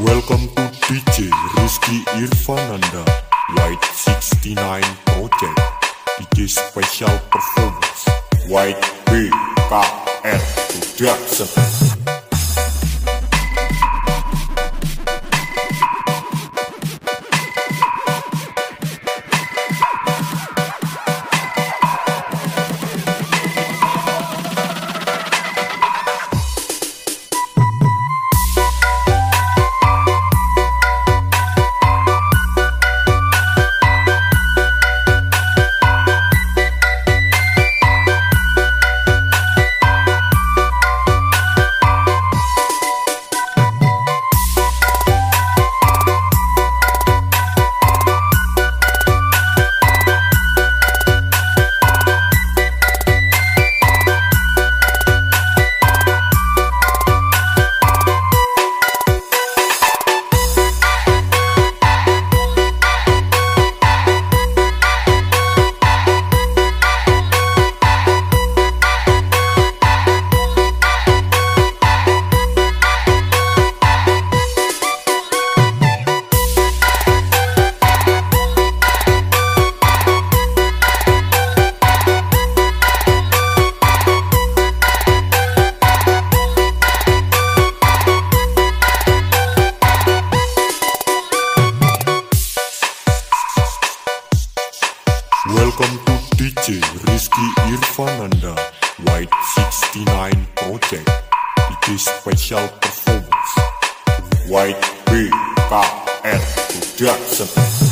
Welcome to DJ Rizky Irfananda White 69 Project. DJ Special Performance White BKR Production Welcome to DJ Rizky Irfananda White 69 Project. It is Special Performance. White BKR Production